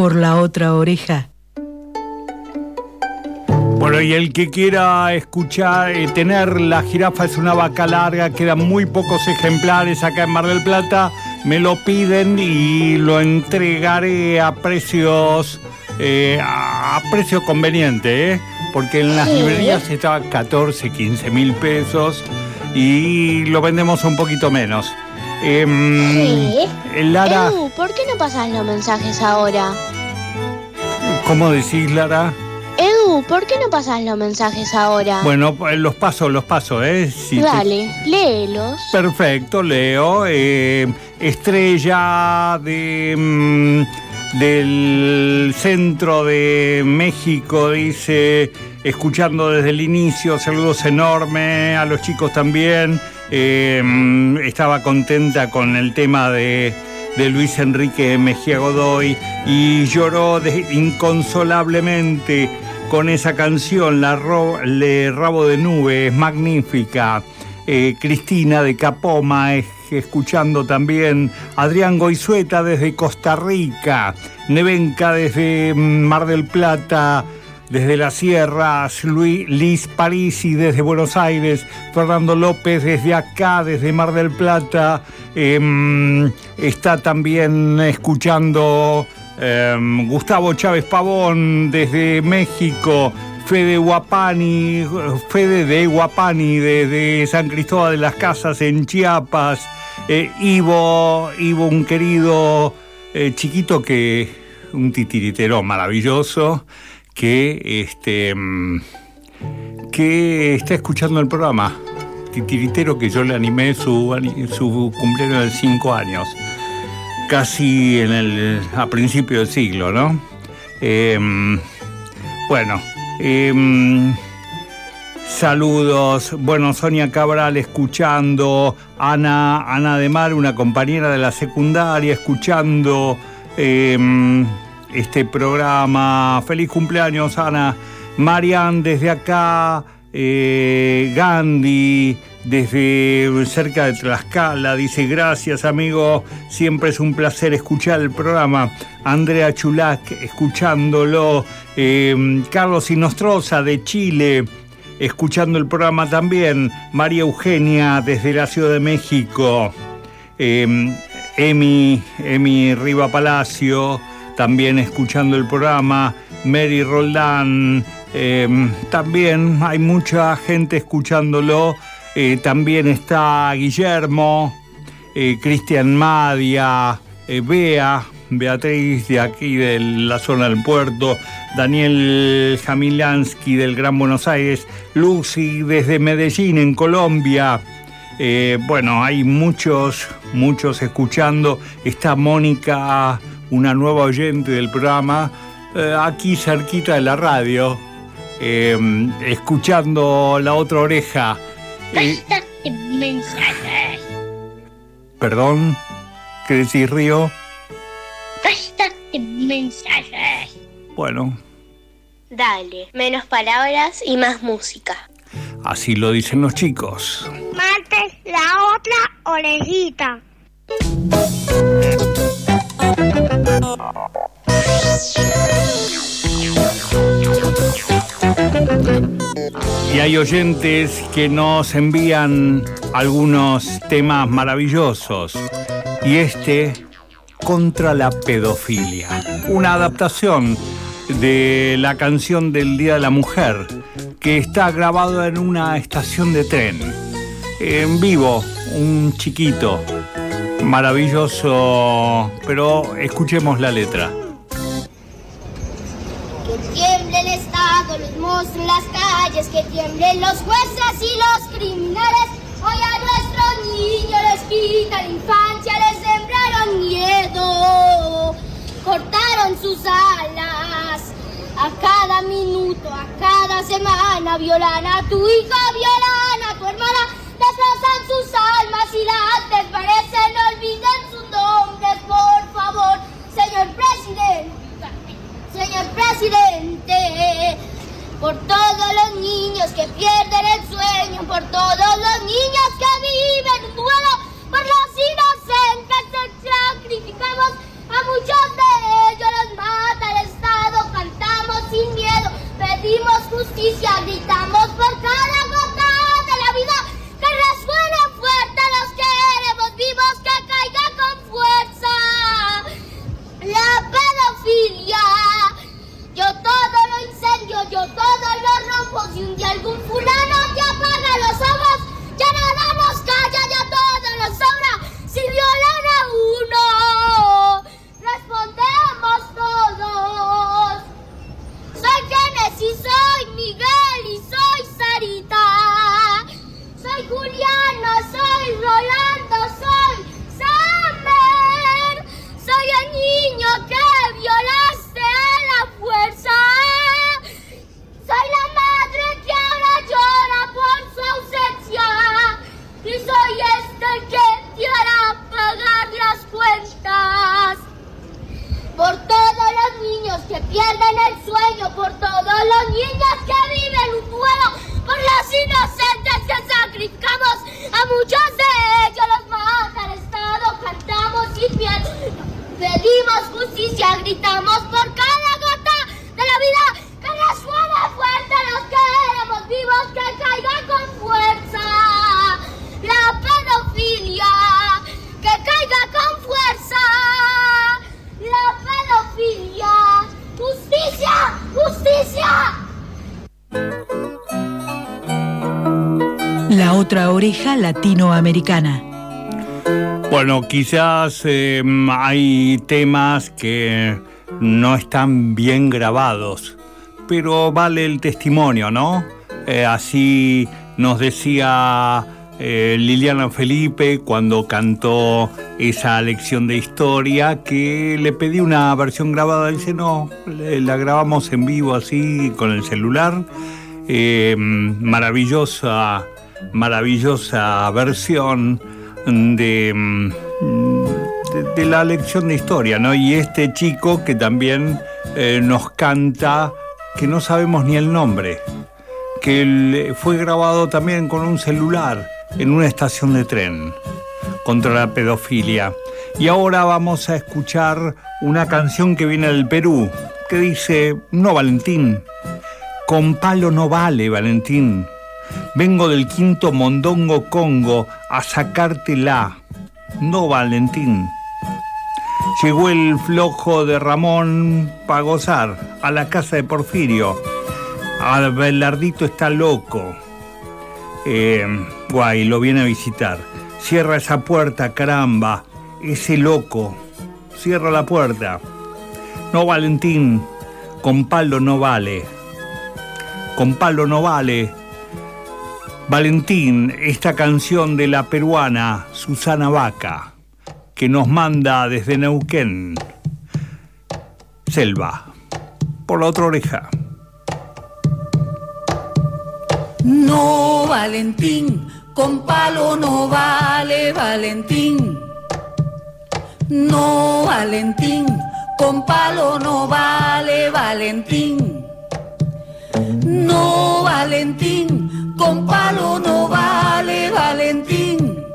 por la otra oreja. Bueno, y el que quiera escuchar, eh, tener La jirafa es una vaca larga, quedan muy pocos ejemplares acá en Mar del Plata, me lo piden y lo entregaré a precios, eh, a precio conveniente, ¿eh? porque en las librerías estaba 14, 15 mil pesos y lo vendemos un poquito menos. Em, Lara, Edu, ¿por qué no pasas los mensajes ahora? ¿cómo decís, Lara? Edu, ¿por qué no pasas los mensajes ahora? Bueno, pues, los paso, los paso, ¿eh? Si te- Dale, léelos. Perfecto, Leo. Eh, estrella de, mm, del centro de México, dice, escuchando desde el inicio, saludos enormes a los chicos también. Eh, mm, estaba contenta con el tema de, Luis Enrique Mejía Godoy y lloró inconsolablemente con esa canción, La Ro- Le Rabo de Nube, es magnífica. Eh, Cristina de Capoma, es- escuchando también Adrián Goizueta desde Costa Rica, Nevenka desde mm, Mar del Plata, desde las sierras, Luis, Liz Parisi desde Buenos Aires, Fernando López desde acá, desde Mar del Plata, em, está también escuchando em, Gustavo Chávez Pavón desde México, Fede Guapani, Fede de Guapani desde San Cristóbal de las Casas en Chiapas, eh, Ivo, Ivo, un querido eh, chiquito que, un titiritero maravilloso, que este mm, que está escuchando el programa. Titiritero que yo le animé su, su cumpleaños de 5 años, casi en el, a principio del siglo, ¿no? Em, bueno, em, saludos. Bueno, Sonia Cabral escuchando, Ana, Ana de Mar, una compañera de la secundaria, escuchando em, este programa. Feliz cumpleaños, Ana. Marian desde acá, eh, Gandhi desde cerca de Tlaxcala, dice gracias amigo, siempre es un placer escuchar el programa. Andrea Chulac escuchándolo, eh, Carlos Inostroza de Chile escuchando el programa también, María Eugenia desde la Ciudad de México, eh, Emi, Emi Riva Palacio, también escuchando el programa, Mary Roldán, eh, también hay mucha gente escuchándolo, eh, también está Guillermo, eh, Cristian Madia, eh, Bea, Beatriz de aquí de la zona del puerto, Daniel Jamilansky del Gran Buenos Aires, Lucy desde Medellín en Colombia. Eh, bueno, hay muchos, muchos escuchando. Está Mónica, una nueva oyente del programa, eh, aquí cerquita de la radio, eh, escuchando la otra oreja. Eh, Basta de mensajes. perdón, ¿qué decís, Río? Basta de mensajes. Bueno, Dale, menos palabras y más música. así lo dicen los chicos. Martes, la otra orejita. Hay oyentes que nos envían algunos temas maravillosos. Y este, contra la pedofilia. Una adaptación de la canción del Día de la Mujer, que está grabada en una estación de tren. En vivo, un chiquito, maravilloso, pero escuchemos la letra. Las calles, que tiemblen los jueces y los criminales. Hoy a nuestros niños les quitan la infancia, les sembraron miedo, cortaron sus alas. A cada semana violan a tu hija, violan a tu hermana, destrozan sus almas y las desvanecen, olviden sus nombres, por favor, señor presidente, señor presidente, por todos los niños que pierden el sueño, por todos los niños que viven un duelo, por los inocentes sacrificamos, a muchos de ellos los mata el Estado, cantamos sin miedo, pedimos justicia, gritamos por cada gota de la vida, que resuene fuerte, los queremos vivos, que caiga con fuerza la pedofilia. Rompo, si un día algún fulano te apaga los oreja latinoamericana. Bueno, quizás eh, hay temas que no están bien grabados, pero vale el testimonio, ¿no? Eh, así nos decía eh, Liliana Felipe cuando cantó esa lección de historia que le pedí una versión grabada. Dice, no, la grabamos en vivo así con el celular. Eh, maravillosa, maravillosa versión de, mm, de, de la lección de historia, ¿no? Y este chico que también eh, nos canta, que no sabemos ni el nombre, que le- fue grabado también con un celular en una estación de tren contra la pedofilia. Y ahora vamos a escuchar una canción que viene del Perú, que dice, no Valentín, con palo no vale Valentín, vengo del quinto mondongo Congo a sacártela, no Valentín. Llegó el flojo de Ramón para gozar a la casa de Porfirio. Abelardito está loco. Eh, guay, lo viene a visitar. Cierra esa puerta, caramba. Ese loco. Cierra la puerta. No, Valentín. Con palo no vale. Con palo no vale. Valentín, esta canción de la peruana Susana Vaca, que nos manda desde Neuquén. Selva. Por la otra oreja. No, Valentín, con palo no vale, Valentín. No, Valentín, con palo no vale, Valentín. No, Valentín, con palo no vale, Valentín.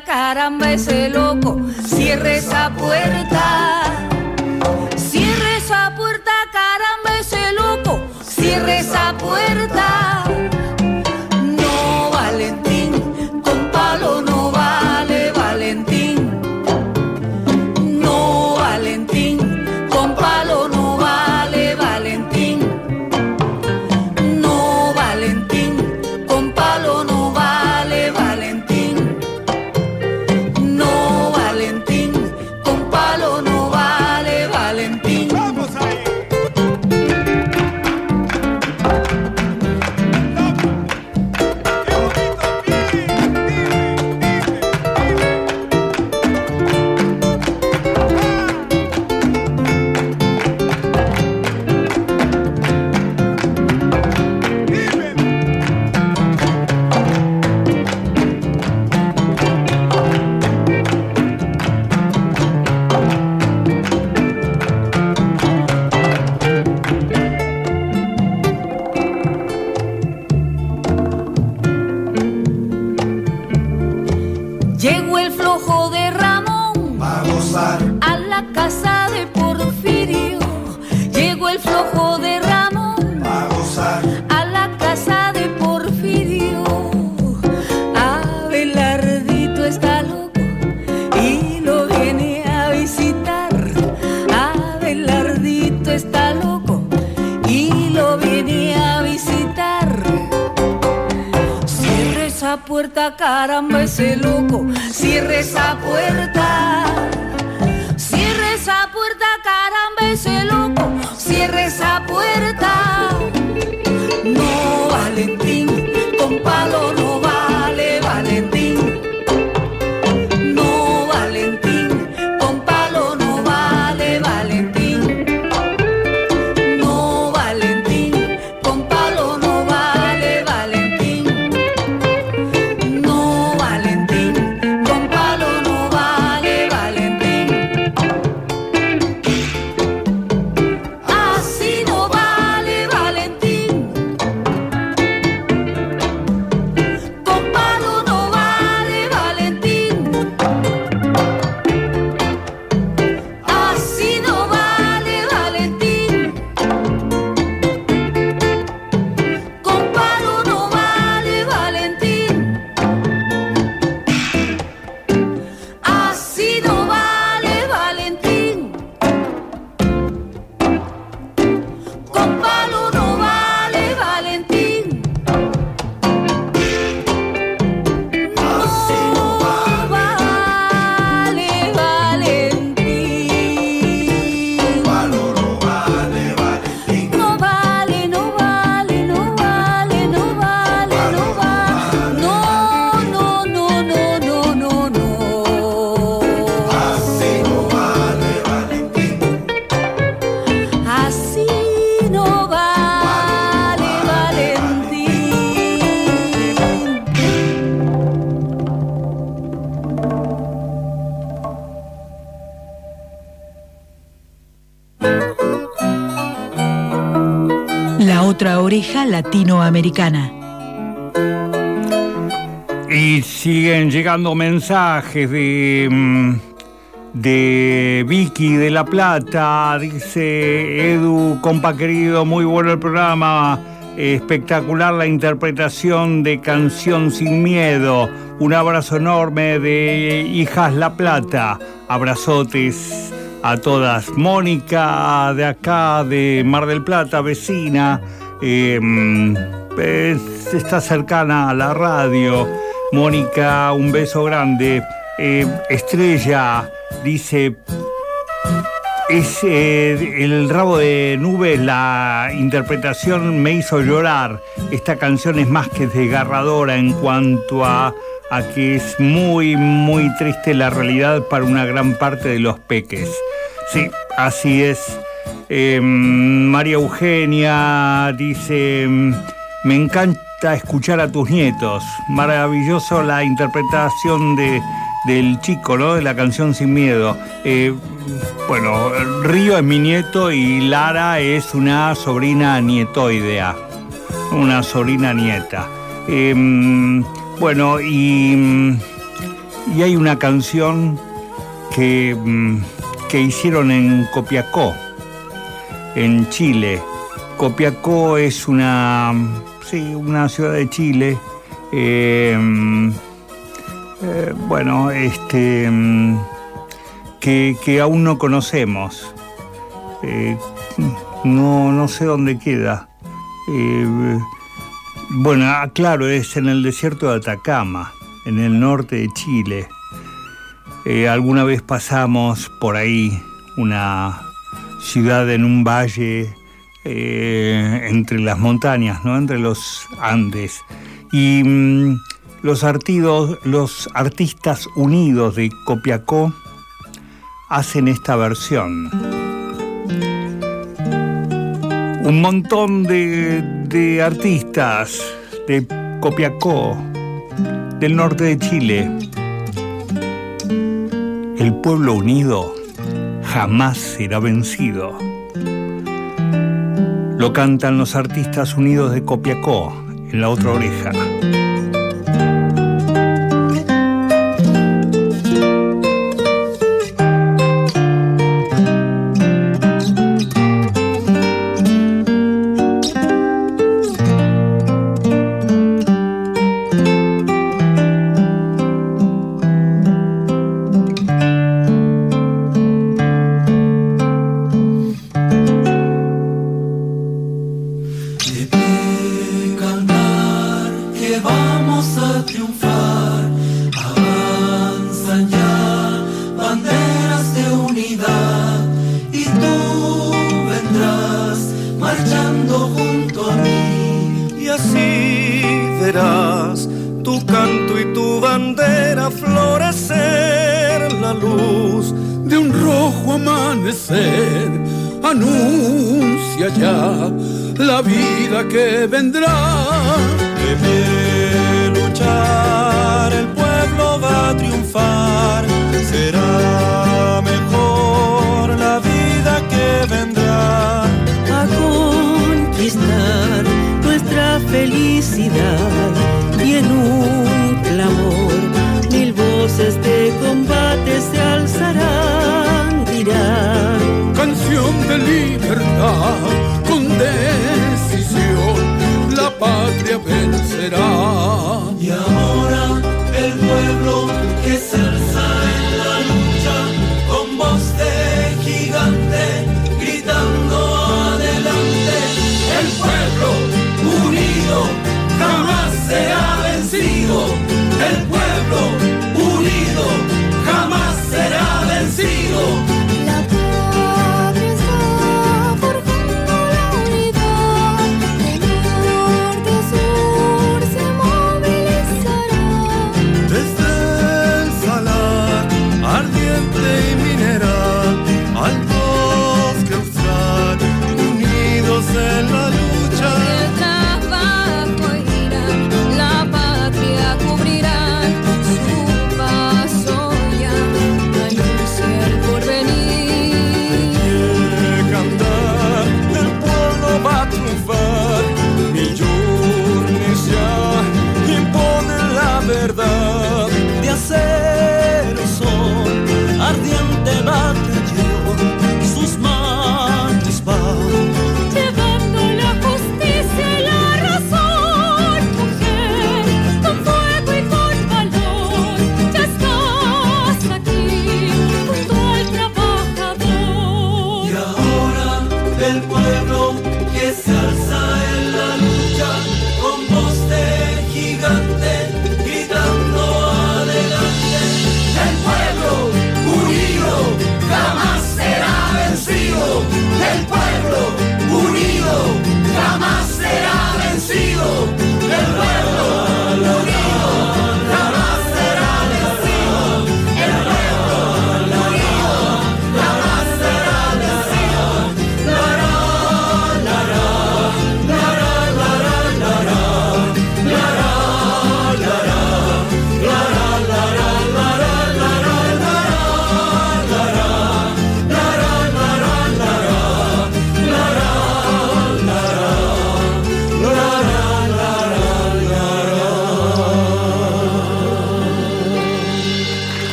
Caramba, ese loco. Cierre esa puerta. Y lo viene a visitar. Abelardito está loco y lo viene a visitar. Cierre esa puerta, caramba, ese loco. Cierre esa puerta. Cierre esa puerta, caramba, ese loco. Cierre esa puerta. No, latinoamericana. Y siguen llegando mensajes de, mm, de Vicky de La Plata. Dice Edu, compa querido, muy bueno el programa. Espectacular la interpretación de Canción Sin Miedo. Un abrazo enorme de Hijas La Plata. Abrazotes a todas. Mónica de acá, de Mar del Plata, vecina. Eh, es- está cercana a la radio. Mónica, un beso grande. Eh, Estrella dice, es eh, el rabo de nubes, la interpretación me hizo llorar. Esta canción es más que desgarradora en cuanto a, a que es muy, muy triste la realidad para una gran parte de los peques. Sí, así es. Eh, María Eugenia dice, me encanta escuchar a tus nietos. Maravilloso la interpretación de, del chico, ¿no? De la canción Sin Miedo. Eh, bueno, Río es mi nieto y Lara es una sobrina nietoidea. Una sobrina nieta. Eh, bueno, y y hay una canción que, mm, que hicieron en Copiacó, en Chile. Copiacó es una, sí, una ciudad de Chile. eh, eh, bueno, este, que, aún no conocemos. Eh, no, no sé dónde queda. Bueno, ah, claro, es en el desierto de Atacama, en el norte de Chile. Alguna vez pasamos por ahí una ciudad en un valle eh, entre las montañas, ¿no? entre los Andes. Y mm, los, artidos, los artistas unidos de Copiacó hacen esta versión. Un montón de, de artistas de Copiacó, del norte de Chile. El pueblo unido jamás será vencido. Lo cantan los artistas unidos de Copiacó en la otra oreja. La vida que vendrá. Debe luchar, el pueblo va a triunfar. Será mejor la vida que vendrá. a conquistar nuestra felicidad y en un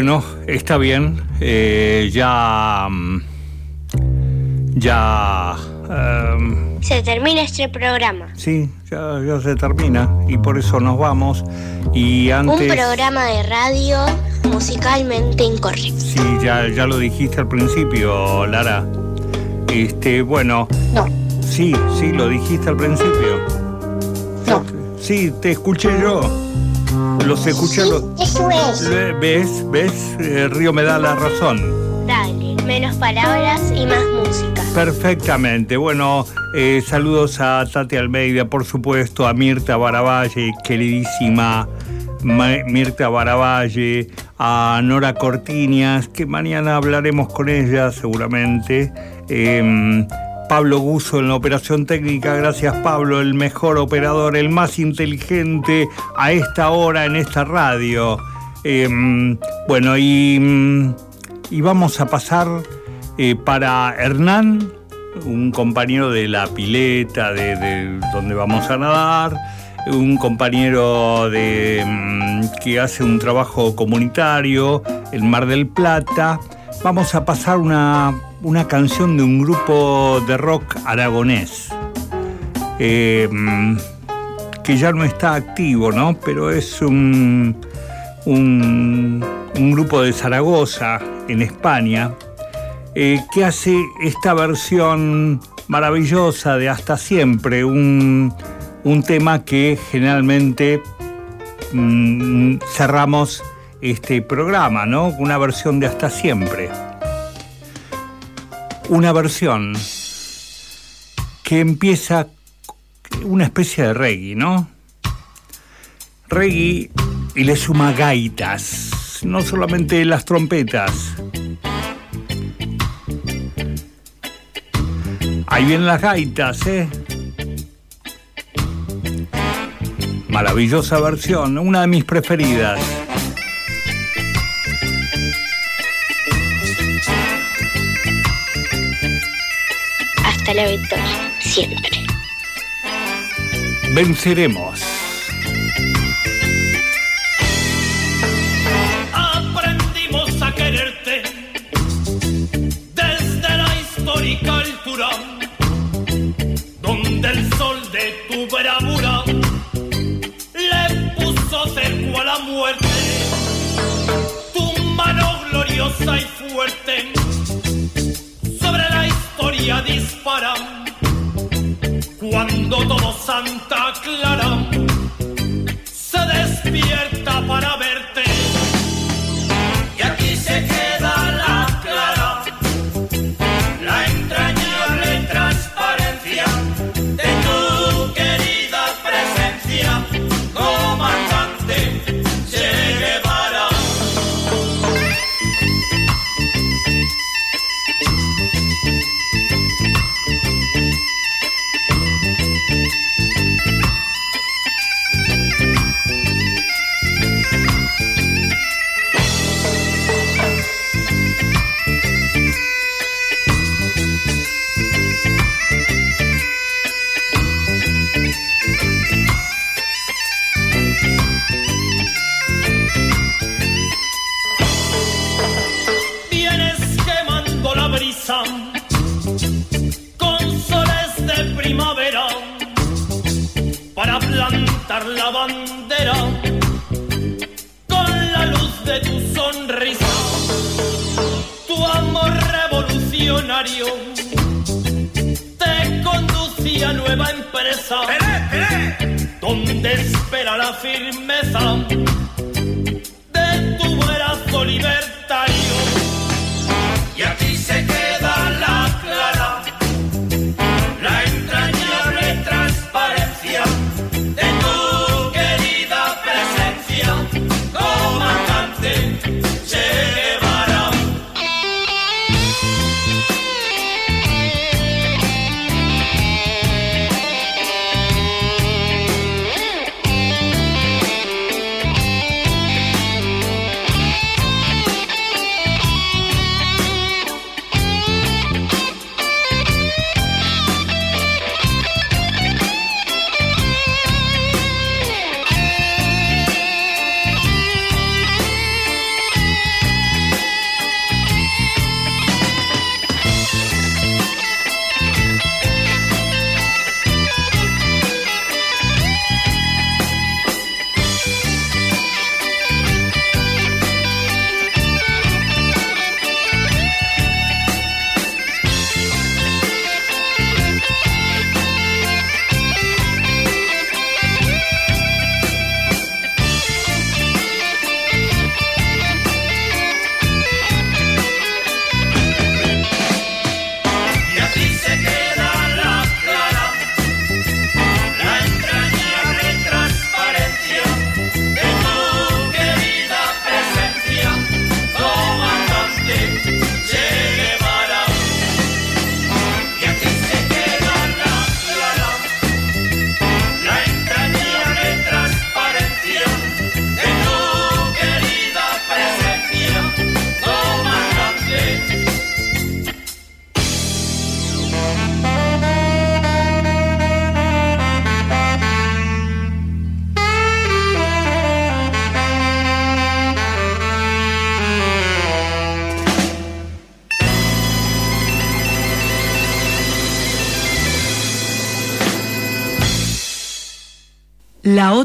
Bueno, está bien. eh, ya. mm, Ya. em, Se termina este programa. sí, ya, ya se termina. Y por eso nos vamos. Y antes. Un programa de radio musicalmente incorrecto. Sí, ya, ya lo dijiste al principio, Lara. Este, bueno. No. Sí, sí, lo dijiste al principio. No. Sí, te escuché yo. Los escuché los. Eso es. ¿Ves? ¿Ves? Eh, Río me da la razón. Dale, menos palabras y más música. Perfectamente. Bueno, eh, saludos a Tati Almeida, por supuesto, a Mirta Baravalle, queridísima Ma- Mirta Baravalle, a Nora Cortiñas, que mañana hablaremos con ella seguramente. Em, Pablo Guso en la operación técnica, gracias Pablo, el mejor operador, el más inteligente a esta hora en esta radio. Em, bueno, y, mm, y vamos a pasar eh, para Hernán, un compañero de la pileta de, de donde vamos a nadar, un compañero de, mm, que hace un trabajo comunitario en Mar del Plata. Vamos a pasar una, una canción de un grupo de rock aragonés. eh, que ya no está activo, ¿no? Pero es un, un, un grupo de Zaragoza, en España, eh, que hace esta versión maravillosa de Hasta Siempre, un, un tema que generalmente mm, cerramos este programa, ¿no? Una versión de Hasta Siempre. Una versión que empieza una especie de reggae, ¿no? Reggae y le suma gaitas, no solamente las trompetas. Ahí vienen las gaitas, ¿eh? Maravillosa versión, una de mis preferidas. La victoria, siempre. Venceremos. Cuando todo Santa Clara se despierta para empresa donde espera la firmeza de tu brazo libertario.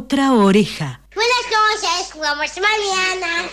Otra oreja. Buenas noches, jugamos mañana.